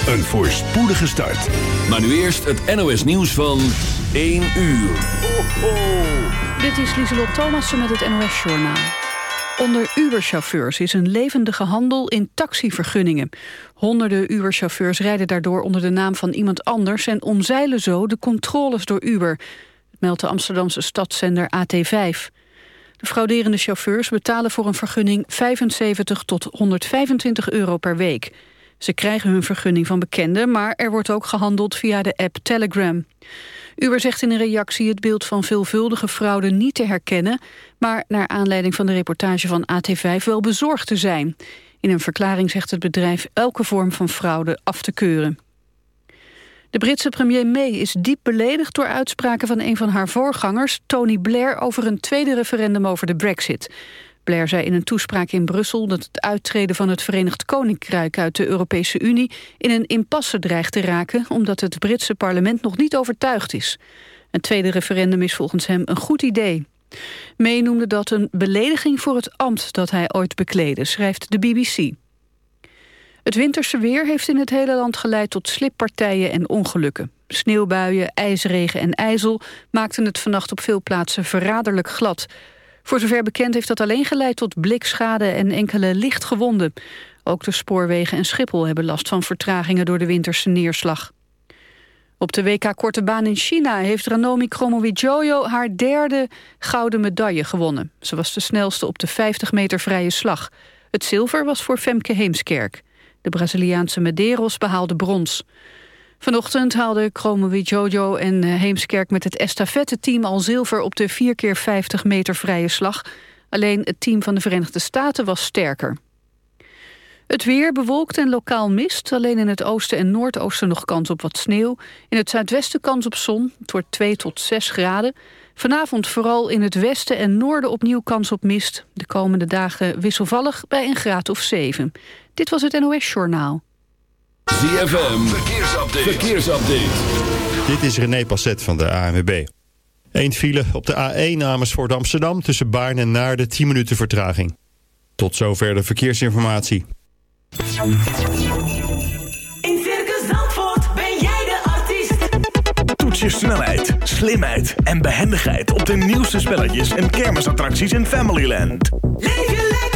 een voorspoedige start. Maar nu eerst het NOS nieuws van 1 uur. Ho, ho. Dit is Lieselot Thomassen met het NOS-journaal. Onder Uber-chauffeurs is een levendige handel in taxivergunningen. Honderden Uber-chauffeurs rijden daardoor onder de naam van iemand anders... en omzeilen zo de controles door Uber, meldt de Amsterdamse stadszender AT5. De frauderende chauffeurs betalen voor een vergunning 75 tot 125 euro per week. Ze krijgen hun vergunning van bekenden, maar er wordt ook gehandeld via de app Telegram. Uber zegt in een reactie het beeld van veelvuldige fraude niet te herkennen, maar naar aanleiding van de reportage van AT5 wel bezorgd te zijn. In een verklaring zegt het bedrijf elke vorm van fraude af te keuren. De Britse premier May is diep beledigd door uitspraken van een van haar voorgangers, Tony Blair, over een tweede referendum over de brexit. Blair zei in een toespraak in Brussel dat het uittreden van het Verenigd Koninkrijk uit de Europese Unie in een impasse dreigt te raken omdat het Britse parlement nog niet overtuigd is. Een tweede referendum is volgens hem een goed idee. May noemde dat een belediging voor het ambt dat hij ooit bekleedde, schrijft de BBC. Het winterse weer heeft in het hele land geleid tot slippartijen en ongelukken. Sneeuwbuien, ijsregen en ijzel maakten het vannacht op veel plaatsen verraderlijk glad. Voor zover bekend heeft dat alleen geleid tot blikschade en enkele lichtgewonden. Ook de spoorwegen en Schiphol hebben last van vertragingen door de winterse neerslag. Op de WK Korte Baan in China heeft Ranomi Kromowidjojo haar derde gouden medaille gewonnen. Ze was de snelste op de 50 meter vrije slag. Het zilver was voor Femke Heemskerk. De Braziliaanse Medeiros behaalde brons. Vanochtend haalden Jojo en eh, Heemskerk met het estafette-team al zilver op de 4 keer 50 meter vrije slag. Alleen het team van de Verenigde Staten was sterker. Het weer bewolkt en lokaal mist. Alleen in het oosten en noordoosten nog kans op wat sneeuw. In het zuidwesten kans op zon. Het wordt 2 tot 6 graden. Vanavond vooral in het westen en noorden opnieuw kans op mist. De komende dagen wisselvallig bij een graad of 7. Dit was het NOS Journaal. ZFM, verkeersupdate. verkeersupdate. Dit is René Passet van de ANWB. Eén file op de A1 Amersfoort Amsterdam tussen Baarn en Naarden 10 minuten vertraging. Tot zover de verkeersinformatie. In Circus Zandvoort ben jij de artiest. Toets je snelheid, slimheid en behendigheid op de nieuwste spelletjes en kermisattracties in Familyland. Leef je lekker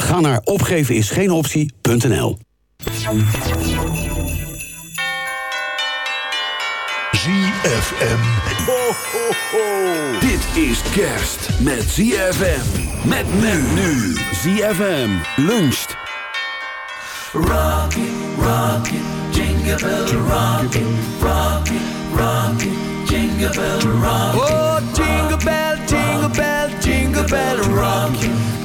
Ga naar opgevenisgeenoptie.nl ZFM. Ho, ho, ho, Dit is kerst met ZFM. Met men nu. ZFM luncht. Rocket, rocket, jingle bell, rocket, rocket, rocket, jingle bell, rocket. Oh, jingle bell, jingle bell, jingle bell, rocket.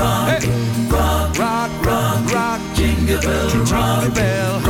rock, rock, rock, rock, jingle bell, jingle bell.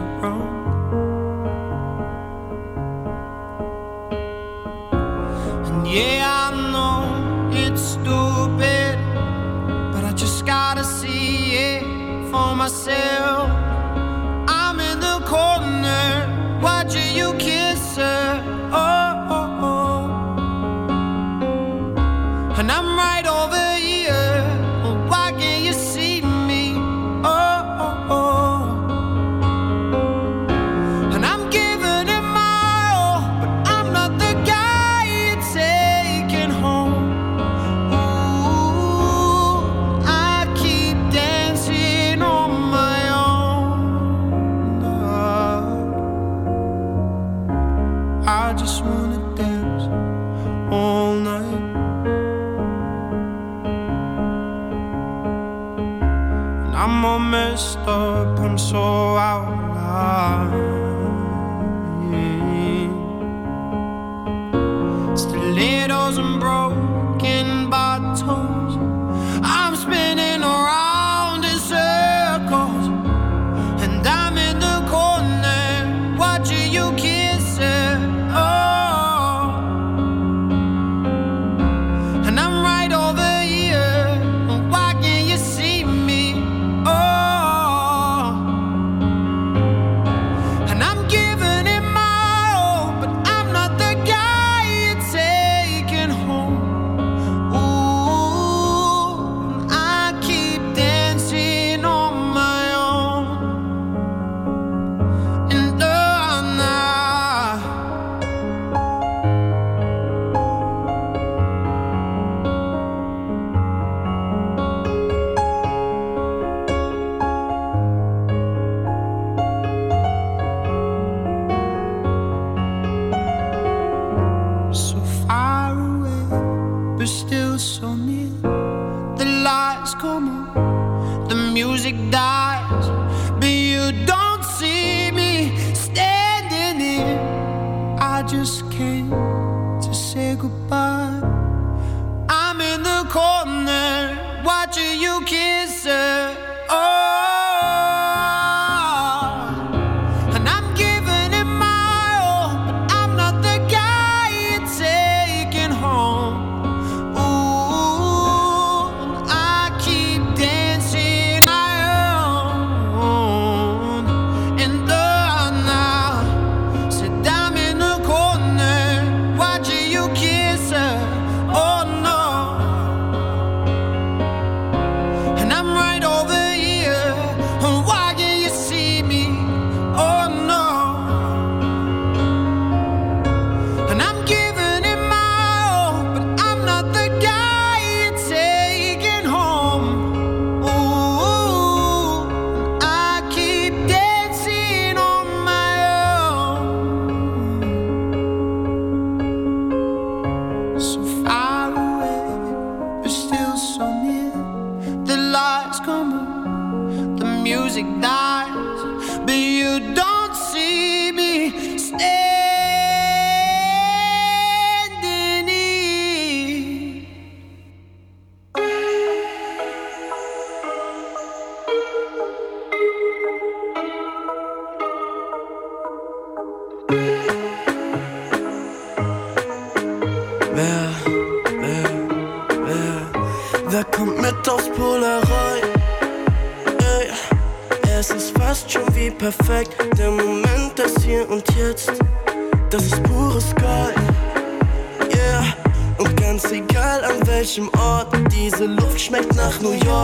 пахну я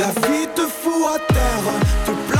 La vie te fout à terre,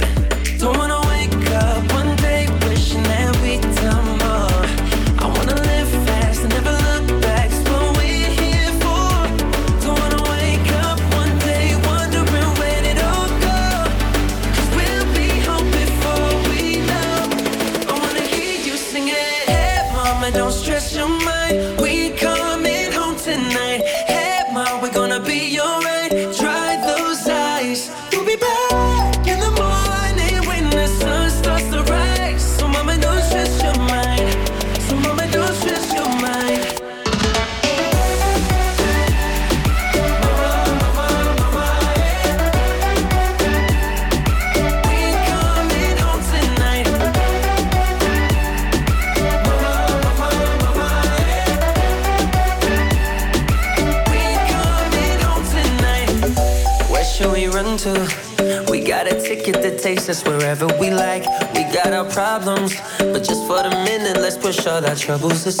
Troubles aside.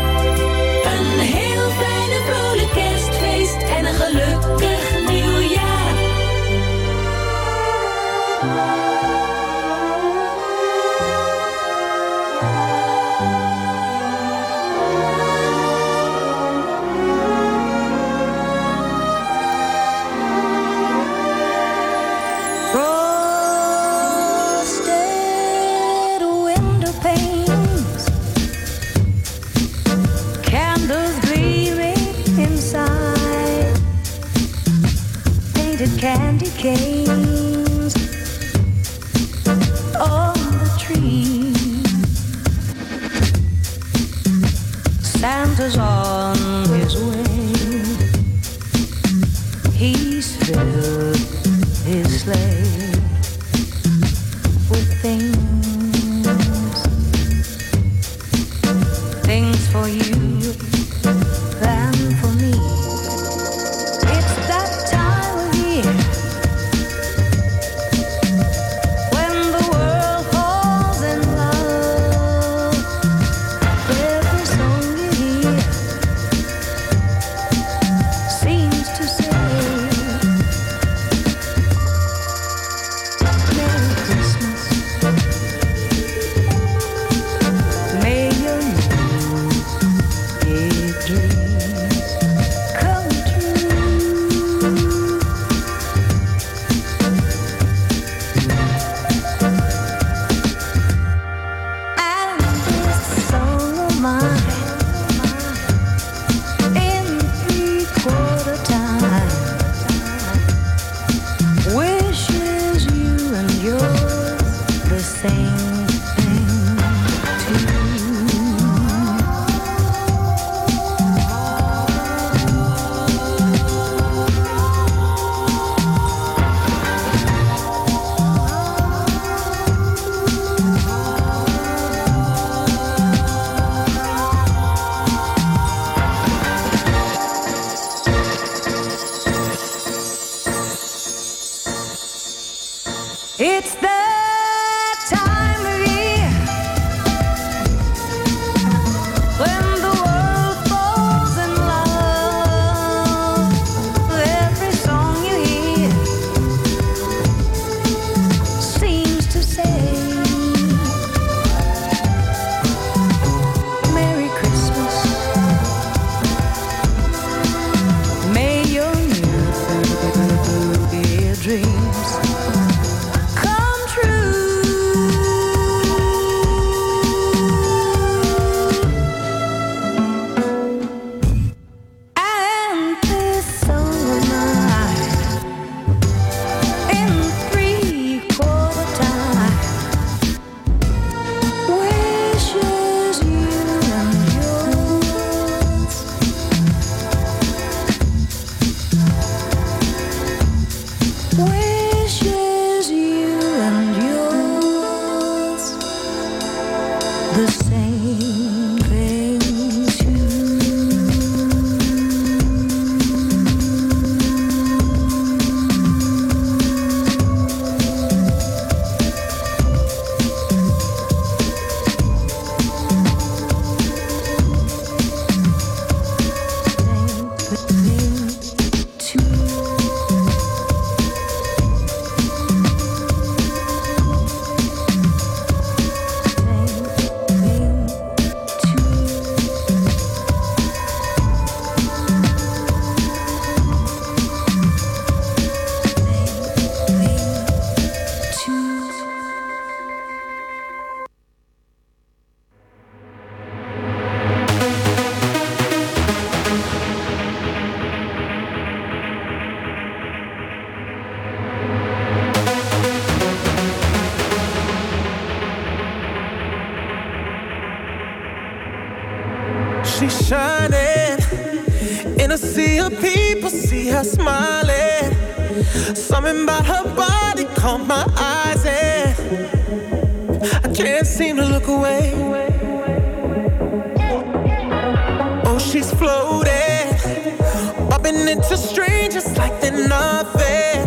Floating, bumping into strangers like they're nothing.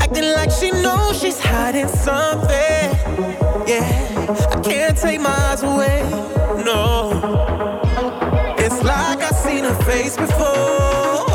Acting like she knows she's hiding something. Yeah, I can't take my eyes away. No, it's like I've seen her face before.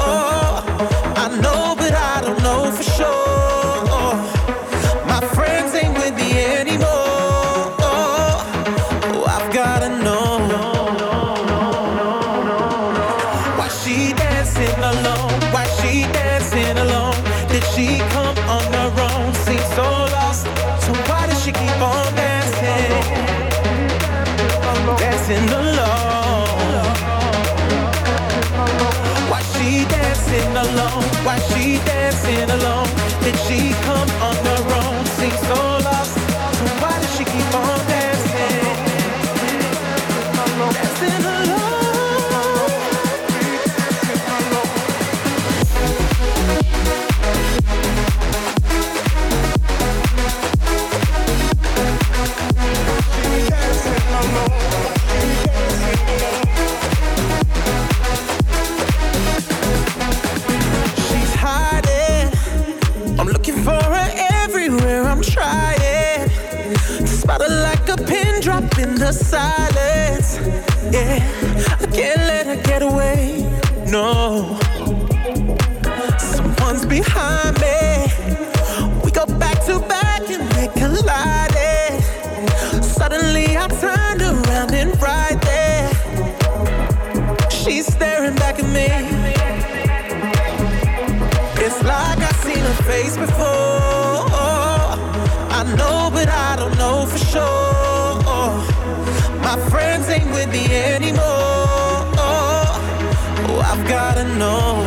I know, but I don't know for sure. My friends ain't with me anymore. Oh, I've gotta know.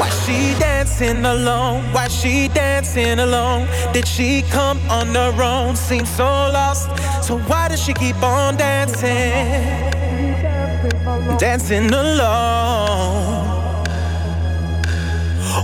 Why she dancing alone? Why she dancing alone? Did she come on her own? Seems so lost. So why does she keep on dancing? Dancing alone.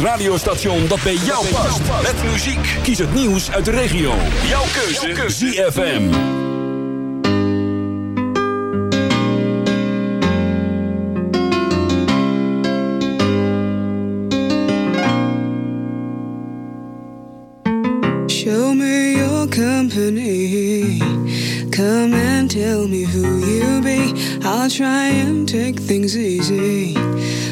Radiostation dat bij jou past. Met muziek. Kies het nieuws uit de regio. Jouw keuze. ZFM. Show me your company. Come and tell me who you be. I'll try and take things easy.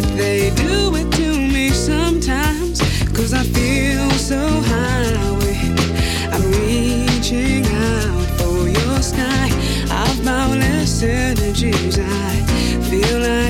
but they do it to me sometimes. Cause I feel so high. I'm reaching out for your sky. I've boundless energies. I feel I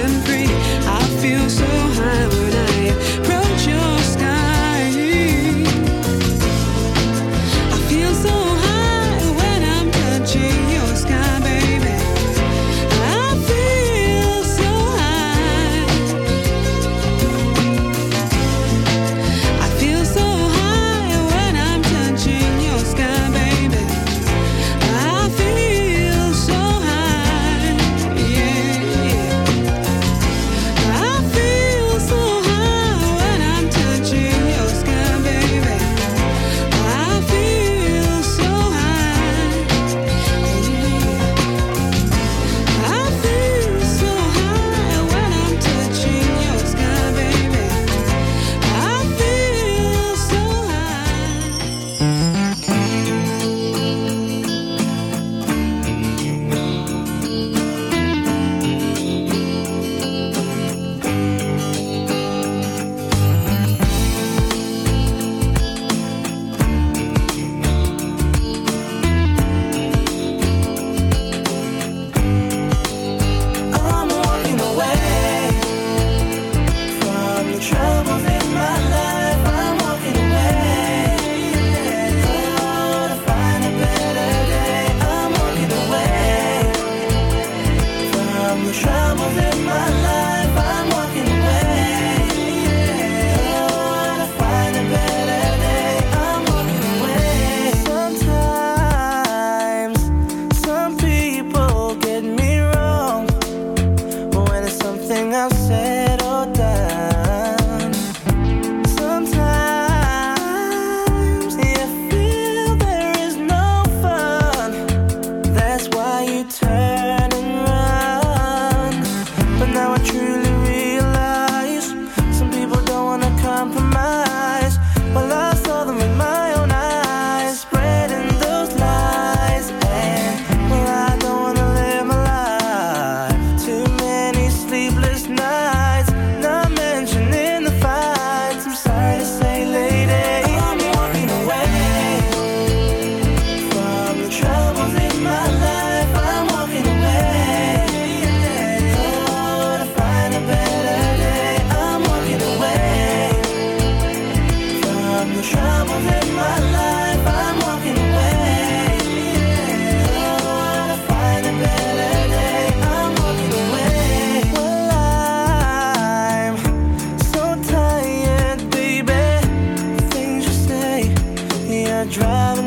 drive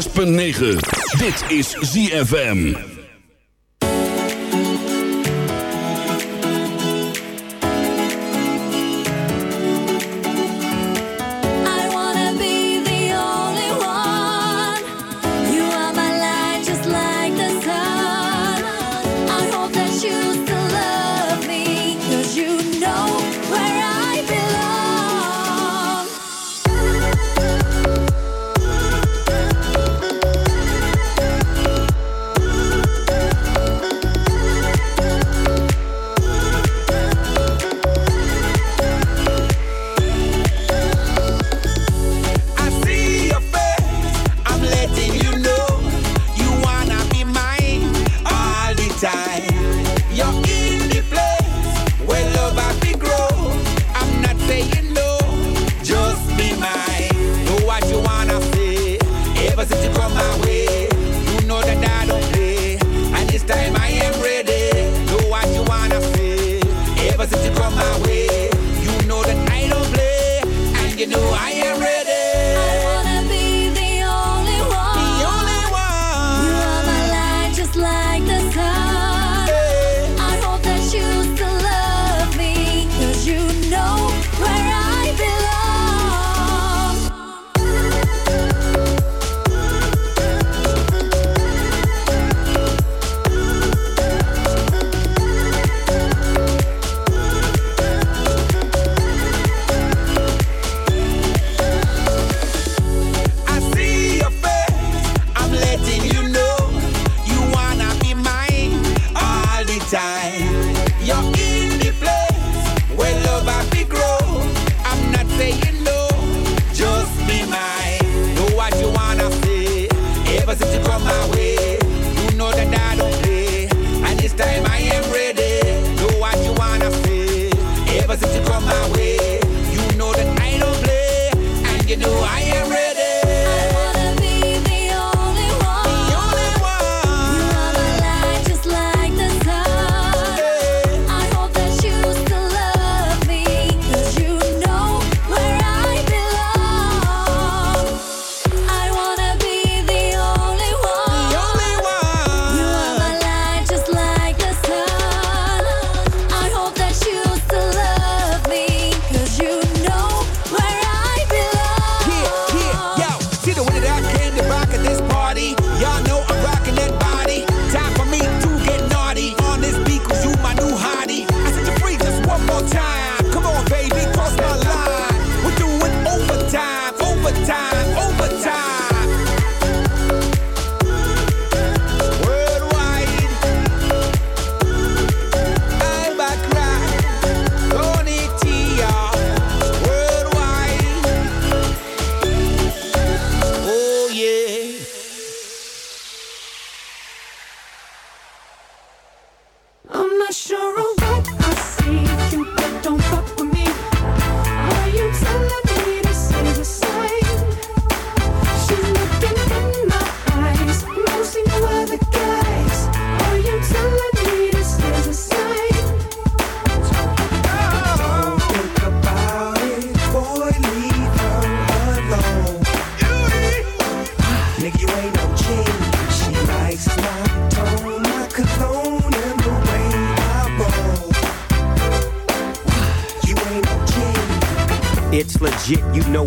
106.9. Dit is ZFM.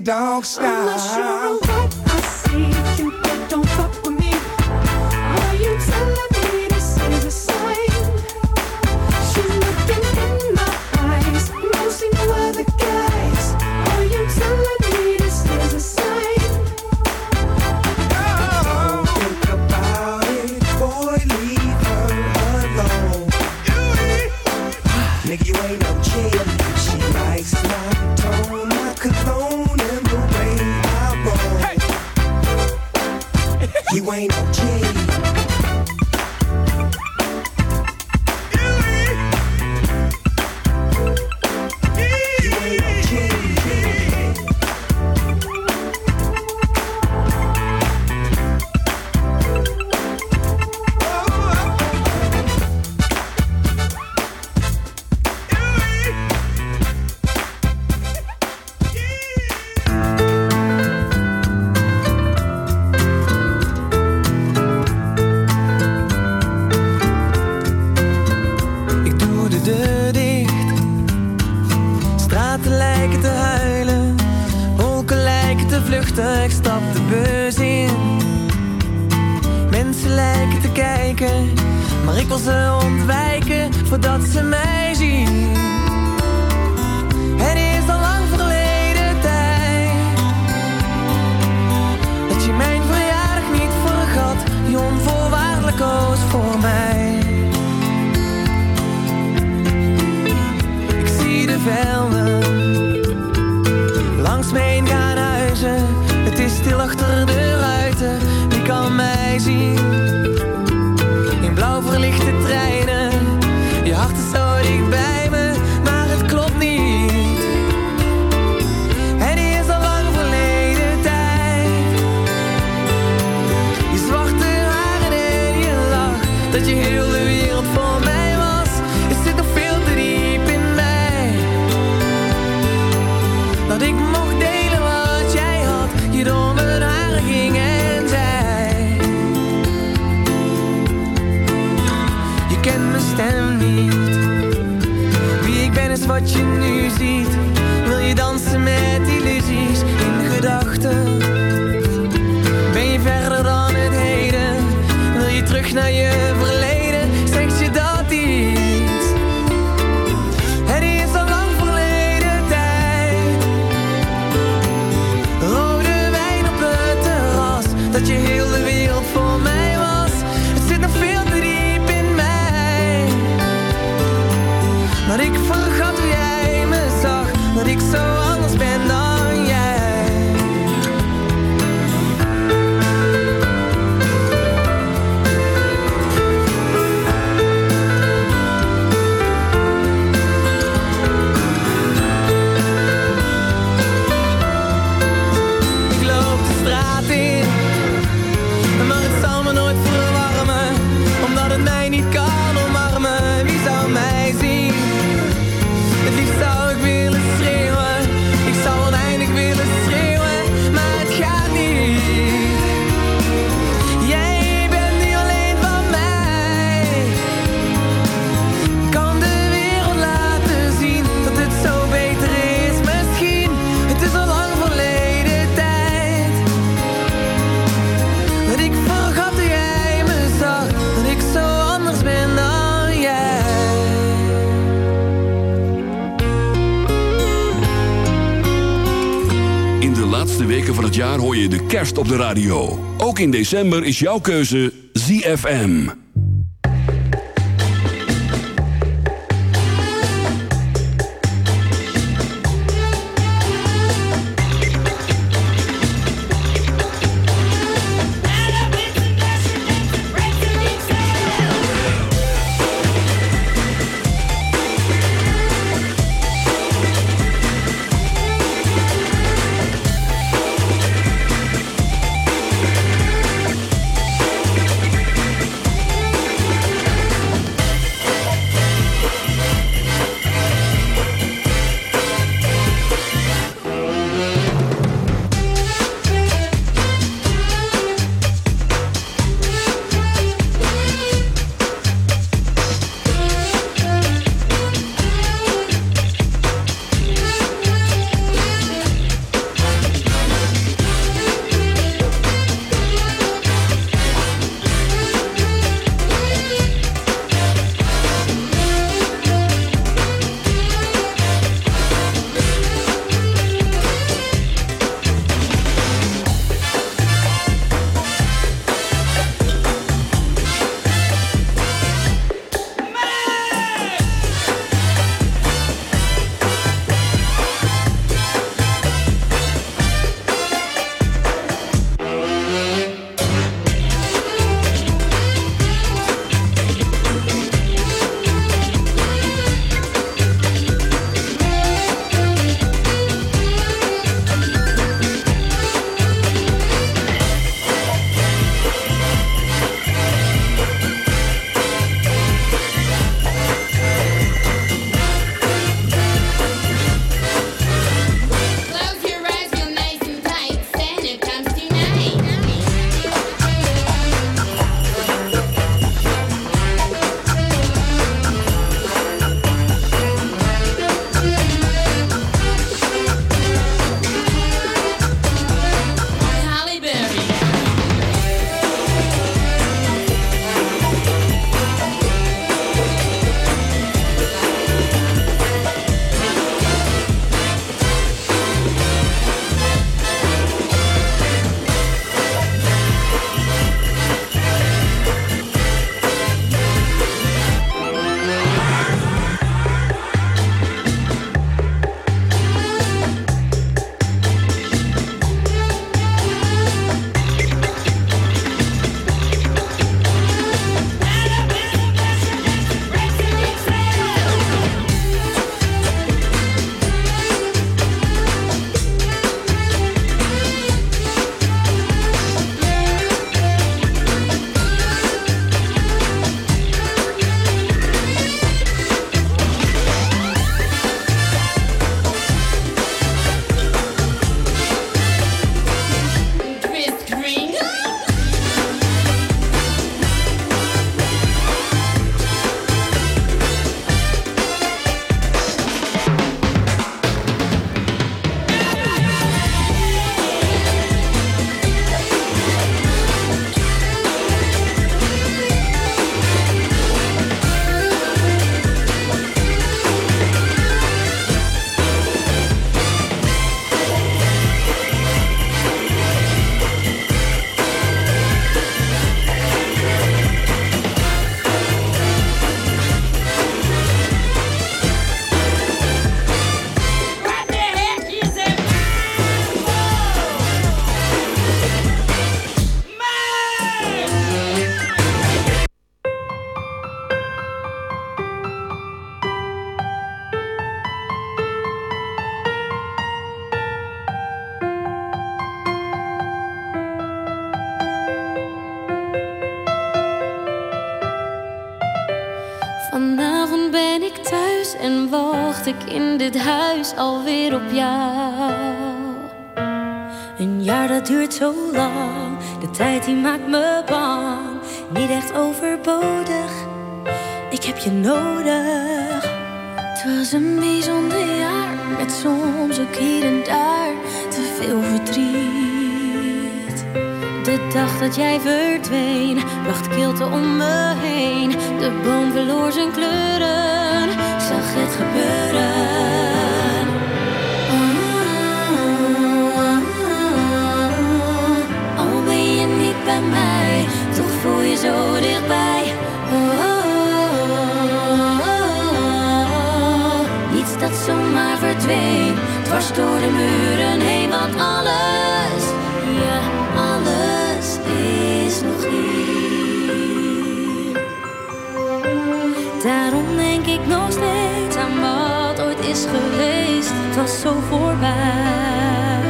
dog style. Dit jaar hoor je de kerst op de radio. Ook in december is jouw keuze ZFM. Dat jij verdween, bracht kilte om me heen. De boom verloor zijn kleuren, zag het gebeuren. Oh, Al ben je niet bij mij, toch voel je zo dichtbij. Iets dat zomaar verdween, dwars door de muur. Is. Het was zo voorbij.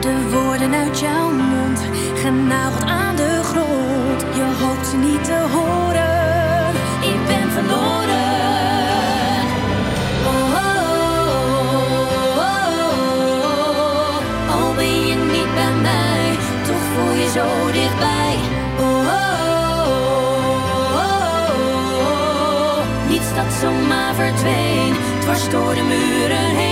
De woorden uit jouw mond, genageld aan de grond. Je hoopt ze niet te horen. Ik ben verloren. Oh, oh, oh. Al ben je niet bij zo dichtbij. Oh, oh, oh, oh. Niets dat zomaar verdween, dwars door de muren heen,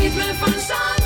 ritme van Zandvoort,